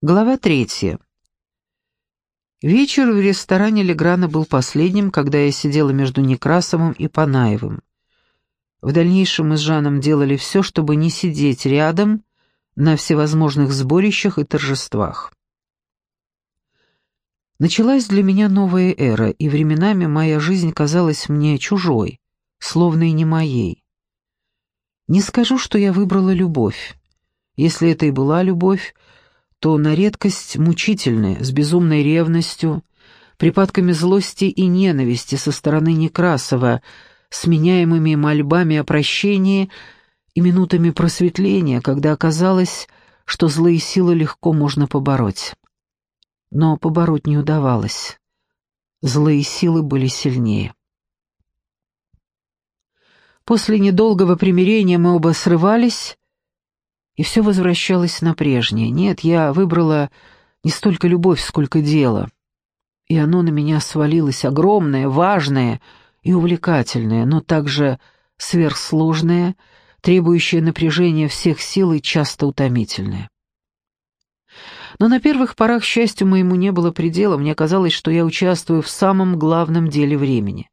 Глава третья. Вечер в ресторане Леграна был последним, когда я сидела между Некрасовым и Панаевым. В дальнейшем мы с Жаном делали все, чтобы не сидеть рядом на всевозможных сборищах и торжествах. Началась для меня новая эра, и временами моя жизнь казалась мне чужой, словно и не моей. Не скажу, что я выбрала любовь. Если это и была любовь, то на редкость мучительная, с безумной ревностью, припадками злости и ненависти со стороны Некрасова, сменяемыми мольбами о прощении и минутами просветления, когда оказалось, что злые силы легко можно побороть. Но побороть не удавалось. Злые силы были сильнее. После недолгого примирения мы оба срывались, и все возвращалось на прежнее. Нет, я выбрала не столько любовь, сколько дело. И оно на меня свалилось огромное, важное и увлекательное, но также сверхсложное, требующее напряжения всех сил и часто утомительное. Но на первых порах счастью моему не было предела, мне казалось, что я участвую в самом главном деле времени.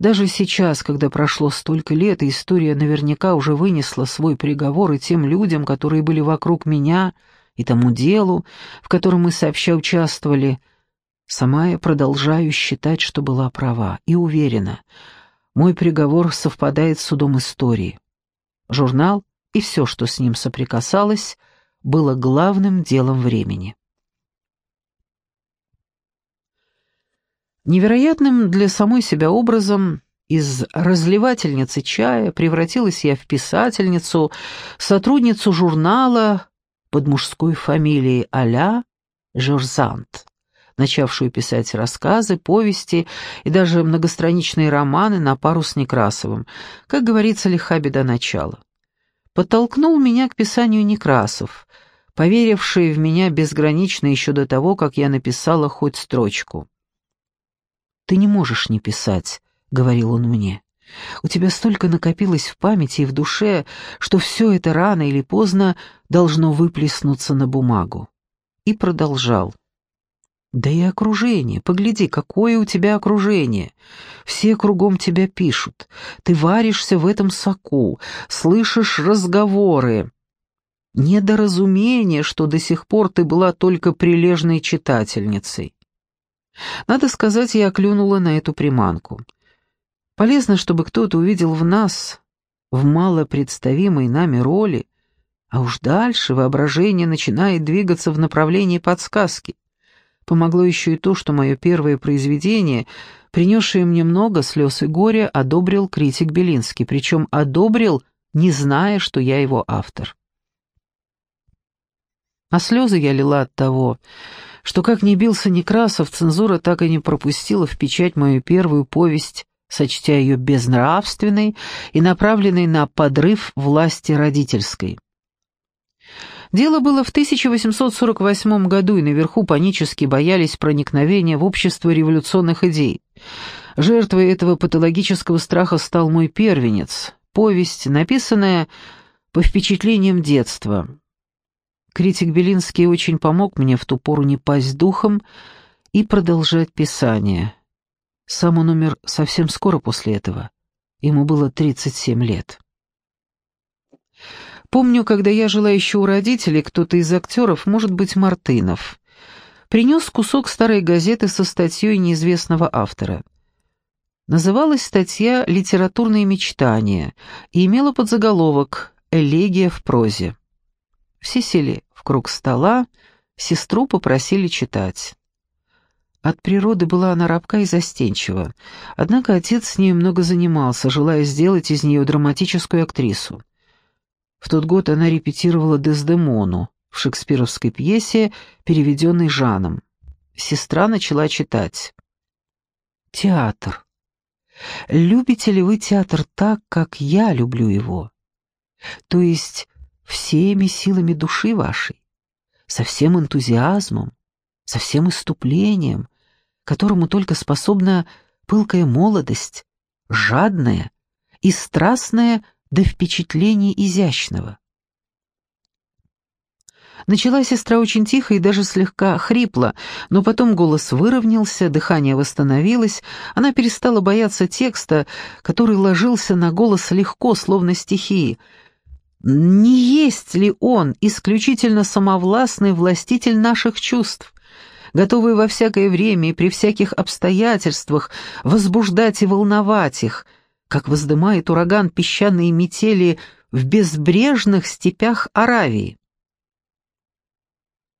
Даже сейчас, когда прошло столько лет, и история наверняка уже вынесла свой приговор и тем людям, которые были вокруг меня, и тому делу, в котором мы сообща участвовали, сама я продолжаю считать, что была права, и уверена, мой приговор совпадает с судом истории. Журнал и все, что с ним соприкасалось, было главным делом времени. Невероятным для самой себя образом из разливательницы чая превратилась я в писательницу, сотрудницу журнала под мужской фамилией Аля Жорзант, начавшую писать рассказы, повести и даже многостраничные романы на пару с Некрасовым, как говорится, лиха беда начала. Подтолкнул меня к писанию Некрасов, поверивший в меня безгранично еще до того, как я написала хоть строчку. «Ты не можешь не писать», — говорил он мне. «У тебя столько накопилось в памяти и в душе, что все это рано или поздно должно выплеснуться на бумагу». И продолжал. «Да и окружение. Погляди, какое у тебя окружение. Все кругом тебя пишут. Ты варишься в этом соку, слышишь разговоры. Недоразумение, что до сих пор ты была только прилежной читательницей. Надо сказать, я клюнула на эту приманку. Полезно, чтобы кто-то увидел в нас, в малопредставимой нами роли, а уж дальше воображение начинает двигаться в направлении подсказки. Помогло еще и то, что мое первое произведение, принесшее мне много слез и горя, одобрил критик Белинский, причем одобрил, не зная, что я его автор. А слезы я лила от того, что, как ни бился Некрасов, цензура так и не пропустила в печать мою первую повесть, сочтя ее безнравственной и направленной на подрыв власти родительской. Дело было в 1848 году, и наверху панически боялись проникновения в общество революционных идей. Жертвой этого патологического страха стал мой первенец, повесть, написанная по впечатлениям детства, Критик Белинский очень помог мне в ту пору не пасть духом и продолжать писание. Сам он умер совсем скоро после этого. Ему было 37 лет. Помню, когда я жила еще у родителей, кто-то из актеров, может быть, Мартынов, принес кусок старой газеты со статьей неизвестного автора. Называлась статья «Литературные мечтания» и имела подзаголовок «Элегия в прозе». Все сели в круг стола, сестру попросили читать. От природы была она рабка и застенчива, однако отец с ней много занимался, желая сделать из нее драматическую актрису. В тот год она репетировала Дездемону в шекспировской пьесе, переведенной Жаном. Сестра начала читать. «Театр. Любите ли вы театр так, как я люблю его? То есть всеми силами души вашей, со всем энтузиазмом, со всем иступлением, которому только способна пылкая молодость, жадная и страстная до впечатлений изящного. Начала сестра очень тихо и даже слегка хрипла, но потом голос выровнялся, дыхание восстановилось, она перестала бояться текста, который ложился на голос легко, словно стихии. «Не есть ли он исключительно самовластный властитель наших чувств?» готовый во всякое время и при всяких обстоятельствах возбуждать и волновать их, как воздымает ураган песчаные метели в безбрежных степях Аравии.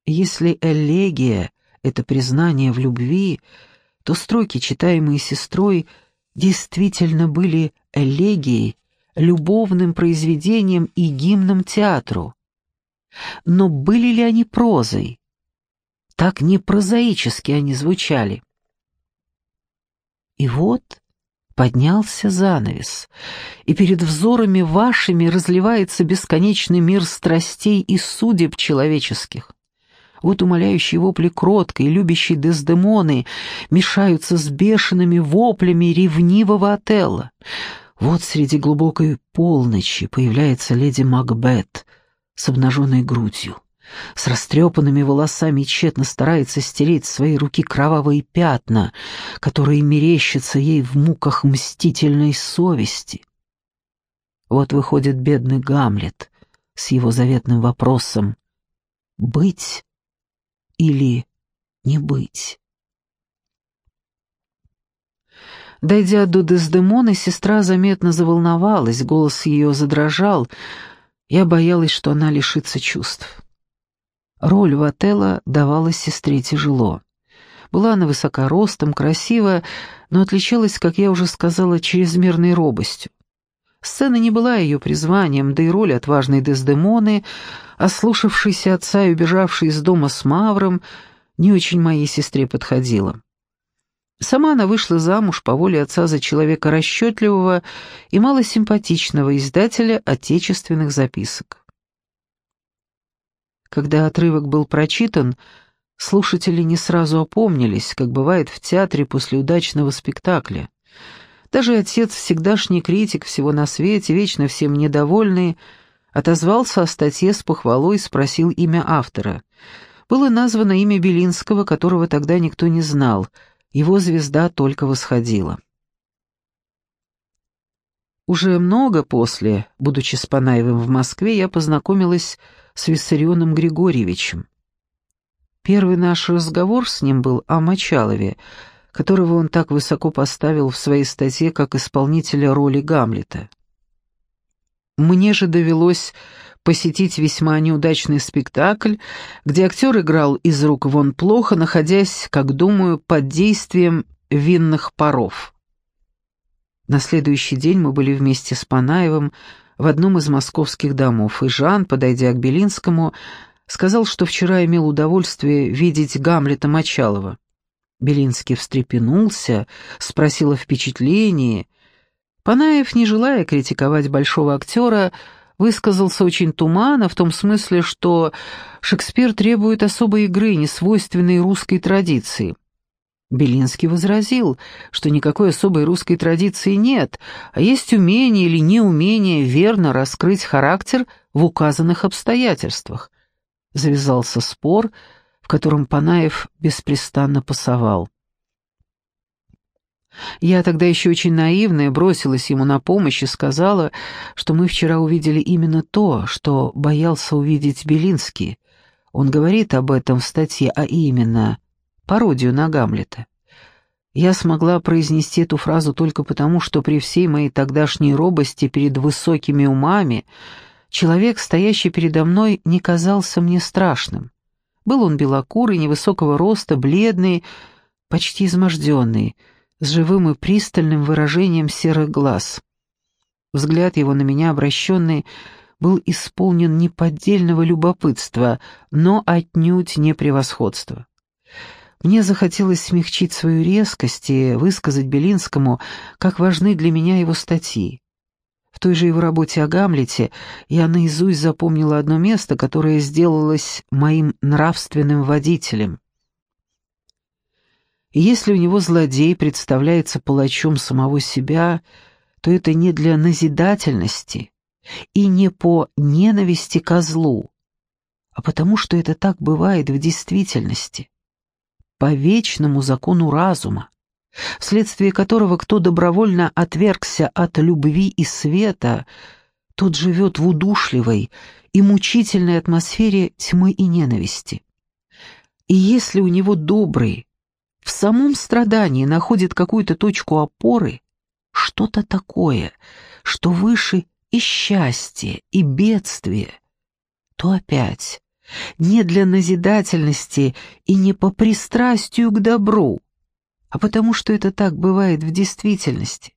Если элегия — это признание в любви, то строки, читаемые сестрой, действительно были элегией, любовным произведением и гимном театру. Но были ли они прозой? Так непрозаически они звучали. И вот поднялся занавес, и перед взорами вашими разливается бесконечный мир страстей и судеб человеческих. Вот умоляющие вопли кроткой, любящей Дездемоны мешаются с бешеными воплями ревнивого Отелла. Вот среди глубокой полночи появляется леди Макбет с обнаженной грудью. С растрепанными волосами тщетно старается стереть свои руки кровавые пятна, которые мерещатся ей в муках мстительной совести. Вот выходит бедный Гамлет с его заветным вопросом «Быть или не быть. Дойдя до Дездемоны, сестра заметно заволновалась, голос ее задрожал. Я боялась, что она лишится чувств. Роль Вателла давалась сестре тяжело. Была она высокоростом, красива, но отличалась, как я уже сказала, чрезмерной робостью. Сцена не была ее призванием, да и роль отважной Дездемоны, ослушавшейся отца и убежавшей из дома с Мавром, не очень моей сестре подходила. Сама она вышла замуж по воле отца за человека расчетливого и малосимпатичного издателя отечественных записок. Когда отрывок был прочитан, слушатели не сразу опомнились, как бывает в театре после удачного спектакля. Даже отец, всегдашний критик всего на свете, вечно всем недовольный, отозвался о статье с похвалой и спросил имя автора. Было названо имя Белинского, которого тогда никто не знал, его звезда только восходила. Уже много после, будучи с Панаевым в Москве, я познакомилась с Виссарионом Григорьевичем. Первый наш разговор с ним был о Мочалове, которого он так высоко поставил в своей статье как исполнителя роли Гамлета. Мне же довелось посетить весьма неудачный спектакль, где актер играл из рук вон плохо, находясь, как думаю, под действием винных паров. На следующий день мы были вместе с Панаевым в одном из московских домов, и Жан, подойдя к Белинскому, сказал, что вчера имел удовольствие видеть Гамлета Мочалова. Белинский встрепенулся, спросил о впечатлении. Панаев, не желая критиковать большого актера, высказался очень туманно, в том смысле, что Шекспир требует особой игры, несвойственной русской традиции. Белинский возразил, что никакой особой русской традиции нет, а есть умение или неумение верно раскрыть характер в указанных обстоятельствах. Завязался спор, котором Панаев беспрестанно пасовал. Я тогда еще очень наивная бросилась ему на помощь и сказала, что мы вчера увидели именно то, что боялся увидеть Белинский. Он говорит об этом в статье, а именно пародию на Гамлета. Я смогла произнести эту фразу только потому, что при всей моей тогдашней робости перед высокими умами человек, стоящий передо мной, не казался мне страшным. Был он белокурый, невысокого роста, бледный, почти изможденный, с живым и пристальным выражением серых глаз. Взгляд его на меня, обращенный, был исполнен неподдельного любопытства, но отнюдь не превосходства. Мне захотелось смягчить свою резкость и высказать Белинскому, как важны для меня его статьи. В той же его работе о Гамлете я наизусть запомнила одно место, которое сделалось моим нравственным водителем. И если у него злодей представляется палачом самого себя, то это не для назидательности и не по ненависти ко злу, а потому что это так бывает в действительности, по вечному закону разума, вследствие которого кто добровольно отвергся от любви и света, тот живет в удушливой и мучительной атмосфере тьмы и ненависти. И если у него добрый, в самом страдании находит какую-то точку опоры, что-то такое, что выше и счастье, и бедствие, то опять не для назидательности и не по пристрастию к добру, а потому что это так бывает в действительности,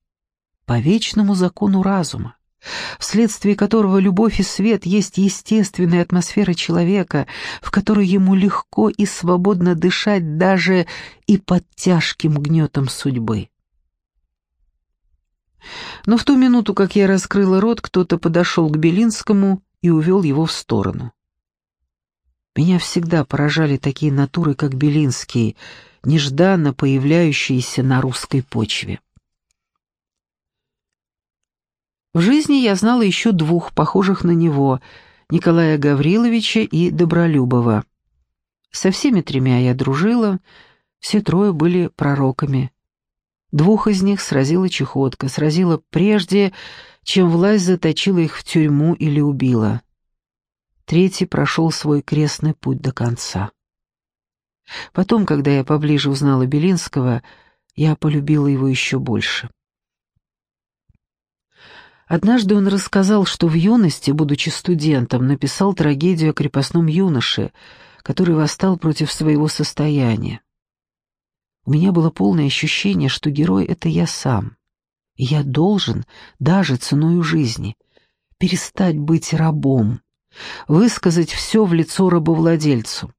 по вечному закону разума, вследствие которого любовь и свет есть естественная атмосфера человека, в которой ему легко и свободно дышать даже и под тяжким гнетом судьбы. Но в ту минуту, как я раскрыла рот, кто-то подошел к Белинскому и увел его в сторону. Меня всегда поражали такие натуры, как Белинский, нежданно появляющиеся на русской почве. В жизни я знала еще двух, похожих на него, Николая Гавриловича и Добролюбова. Со всеми тремя я дружила, все трое были пророками. Двух из них сразила чехотка, сразила прежде, чем власть заточила их в тюрьму или убила. Третий прошел свой крестный путь до конца. Потом, когда я поближе узнала Белинского, я полюбила его еще больше. Однажды он рассказал, что в юности, будучи студентом, написал трагедию о крепостном юноше, который восстал против своего состояния. У меня было полное ощущение, что герой — это я сам. И я должен, даже ценою жизни, перестать быть рабом, высказать все в лицо рабовладельцу.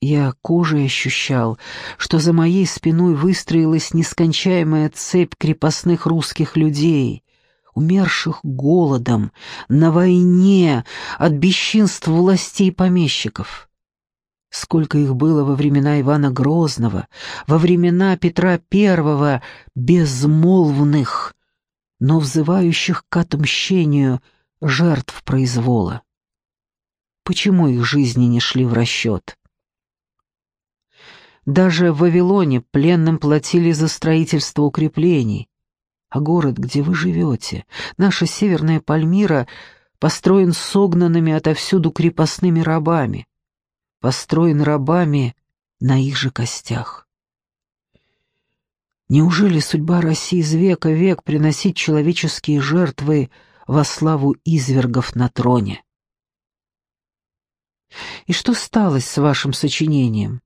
Я кожей ощущал, что за моей спиной выстроилась нескончаемая цепь крепостных русских людей, умерших голодом, на войне, от бесчинств властей помещиков. Сколько их было во времена Ивана Грозного, во времена Петра Первого, безмолвных, но взывающих к отмщению жертв произвола. Почему их жизни не шли в расчет? Даже в Вавилоне пленным платили за строительство укреплений, а город, где вы живете, наша северная Пальмира, построен согнанными отовсюду крепостными рабами построен рабами на их же костях. Неужели судьба России из века в век приносить человеческие жертвы во славу извергов на троне? И что стало с вашим сочинением?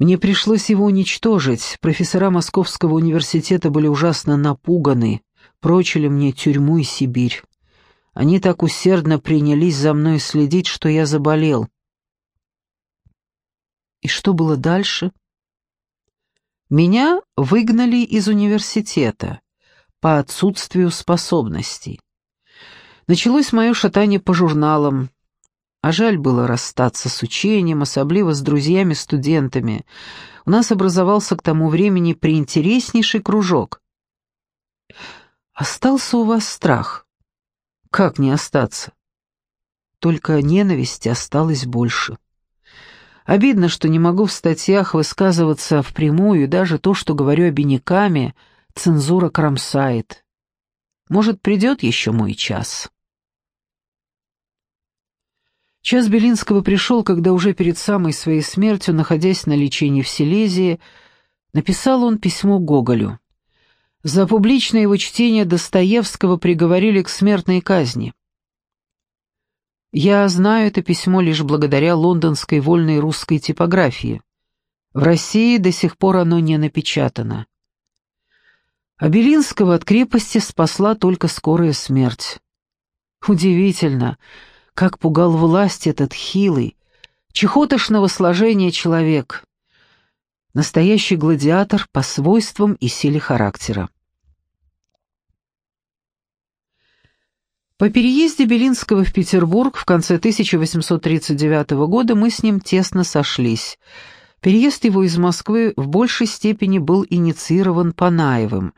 Мне пришлось его уничтожить. Профессора Московского университета были ужасно напуганы, прочили мне тюрьму и Сибирь. Они так усердно принялись за мной следить, что я заболел. И что было дальше? Меня выгнали из университета по отсутствию способностей. Началось мое шатание по журналам, а жаль было расстаться с учением, особливо с друзьями-студентами. У нас образовался к тому времени приинтереснейший кружок. Остался у вас страх. Как не остаться? Только ненависти осталось больше. Обидно, что не могу в статьях высказываться впрямую, даже то, что говорю обиняками, цензура кромсает. Может, придет еще мой час. Час Белинского пришел, когда уже перед самой своей смертью, находясь на лечении в Силезии, написал он письмо Гоголю. За публичное его чтение Достоевского приговорили к смертной казни. Я знаю это письмо лишь благодаря лондонской вольной русской типографии. В России до сих пор оно не напечатано. А Белинского от крепости спасла только скорая смерть. Удивительно, как пугал власть этот хилый, чехотошного сложения человек настоящий гладиатор по свойствам и силе характера. По переезде Белинского в Петербург в конце 1839 года мы с ним тесно сошлись. Переезд его из Москвы в большей степени был инициирован Панаевым,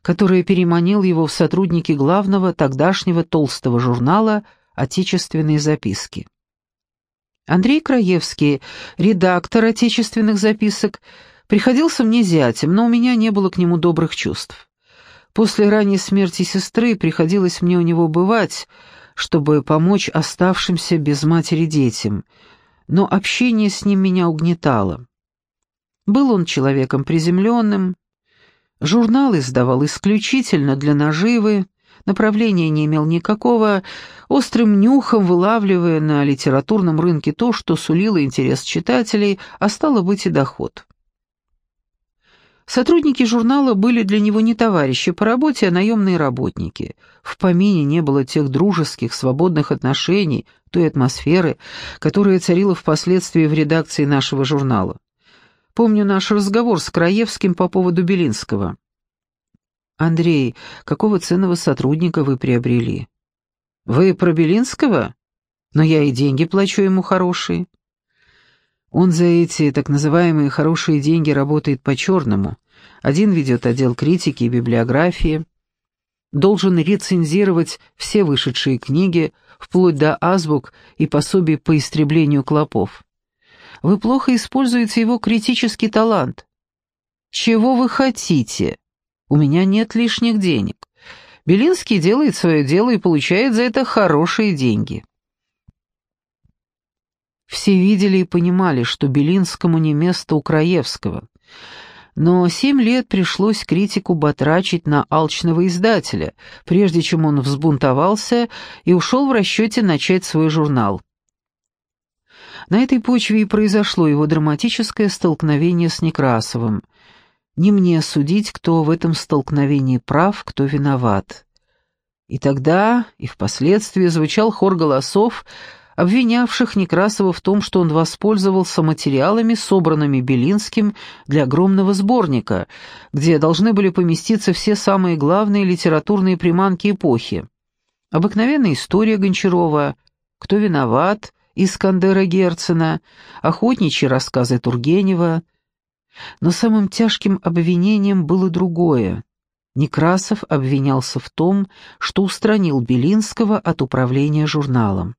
который переманил его в сотрудники главного тогдашнего толстого журнала «Отечественные записки». Андрей Краевский, редактор «Отечественных записок», приходился мне зятем, но у меня не было к нему добрых чувств. После ранней смерти сестры приходилось мне у него бывать, чтобы помочь оставшимся без матери детям, но общение с ним меня угнетало. Был он человеком приземленным, журнал издавал исключительно для наживы, направления не имел никакого, острым нюхом вылавливая на литературном рынке то, что сулило интерес читателей, а стало быть и доход. Сотрудники журнала были для него не товарищи по работе, а наемные работники. В помине не было тех дружеских, свободных отношений, той атмосферы, которая царила впоследствии в редакции нашего журнала. Помню наш разговор с Краевским по поводу Белинского. «Андрей, какого ценного сотрудника вы приобрели?» «Вы про Белинского? Но я и деньги плачу ему хорошие». Он за эти так называемые хорошие деньги работает по-черному. Один ведет отдел критики и библиографии, должен рецензировать все вышедшие книги, вплоть до азбук и пособий по истреблению клопов. Вы плохо используете его критический талант. Чего вы хотите? У меня нет лишних денег. Белинский делает свое дело и получает за это хорошие деньги. Все видели и понимали, что Белинскому не место у Краевского. Но семь лет пришлось критику батрачить на алчного издателя, прежде чем он взбунтовался и ушел в расчете начать свой журнал. На этой почве и произошло его драматическое столкновение с Некрасовым. Не мне судить, кто в этом столкновении прав, кто виноват. И тогда, и впоследствии звучал хор голосов, обвинявших Некрасова в том, что он воспользовался материалами, собранными Белинским для огромного сборника, где должны были поместиться все самые главные литературные приманки эпохи. Обыкновенная история Гончарова, кто виноват, Искандера Герцена, охотничьи рассказы Тургенева. Но самым тяжким обвинением было другое. Некрасов обвинялся в том, что устранил Белинского от управления журналом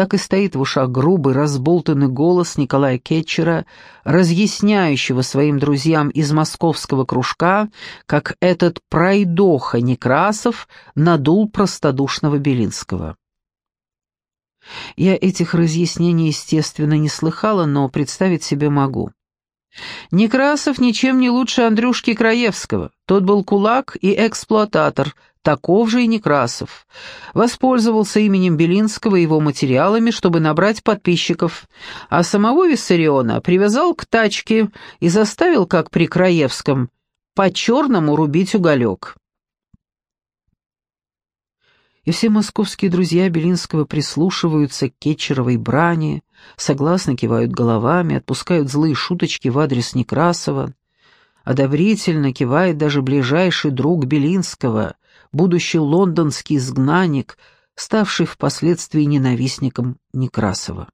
так и стоит в ушах грубый, разболтанный голос Николая Кетчера, разъясняющего своим друзьям из московского кружка, как этот пройдоха Некрасов надул простодушного Белинского. Я этих разъяснений, естественно, не слыхала, но представить себе могу. Некрасов ничем не лучше Андрюшки Краевского. Тот был кулак и эксплуататор, таков же и Некрасов. Воспользовался именем Белинского и его материалами, чтобы набрать подписчиков, а самого Виссариона привязал к тачке и заставил, как при Краевском, по-черному рубить уголек. И все московские друзья Белинского прислушиваются к Кетчеровой брани, согласно кивают головами, отпускают злые шуточки в адрес Некрасова, одобрительно кивает даже ближайший друг Белинского, будущий лондонский изгнанник, ставший впоследствии ненавистником Некрасова.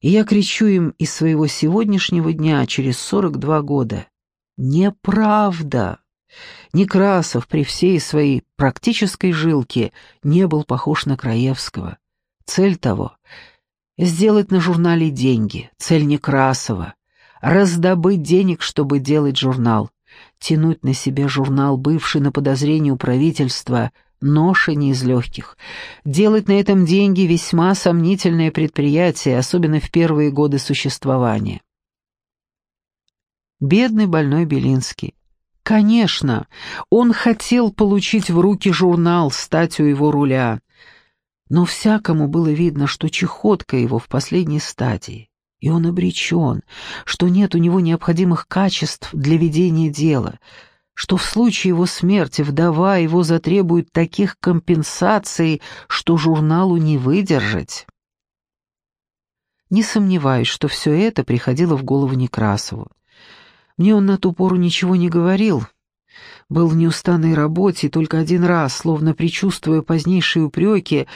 И я кричу им из своего сегодняшнего дня через 42 года. Неправда! Некрасов при всей своей практической жилке не был похож на Краевского. Цель того — сделать на журнале деньги. Цель Некрасова — раздобыть денег, чтобы делать журнал тянуть на себя журнал, бывший на подозрении у правительства, ноша не из легких. Делать на этом деньги весьма сомнительное предприятие, особенно в первые годы существования. Бедный больной Белинский. Конечно, он хотел получить в руки журнал, стать у его руля. Но всякому было видно, что чехотка его в последней стадии и он обречен, что нет у него необходимых качеств для ведения дела, что в случае его смерти вдова его затребует таких компенсаций, что журналу не выдержать. Не сомневаюсь, что все это приходило в голову Некрасову. Мне он на ту пору ничего не говорил, был в неустанной работе только один раз, словно предчувствуя позднейшие упреки,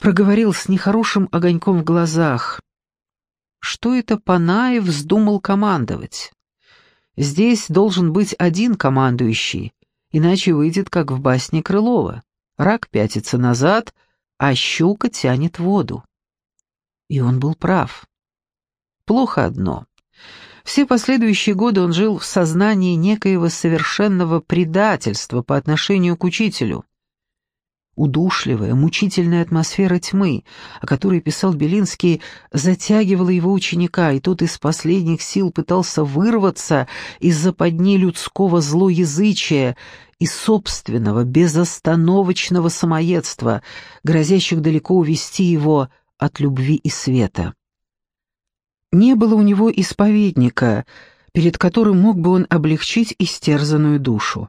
проговорил с нехорошим огоньком в глазах что это Панаев вздумал командовать. Здесь должен быть один командующий, иначе выйдет, как в басне Крылова. Рак пятится назад, а щука тянет воду. И он был прав. Плохо одно. Все последующие годы он жил в сознании некоего совершенного предательства по отношению к учителю. Удушливая, мучительная атмосфера тьмы, о которой писал Белинский, затягивала его ученика, и тот из последних сил пытался вырваться из западни людского злоязычия и собственного безостановочного самоедства, грозящих далеко увести его от любви и света. Не было у него исповедника, перед которым мог бы он облегчить истерзанную душу.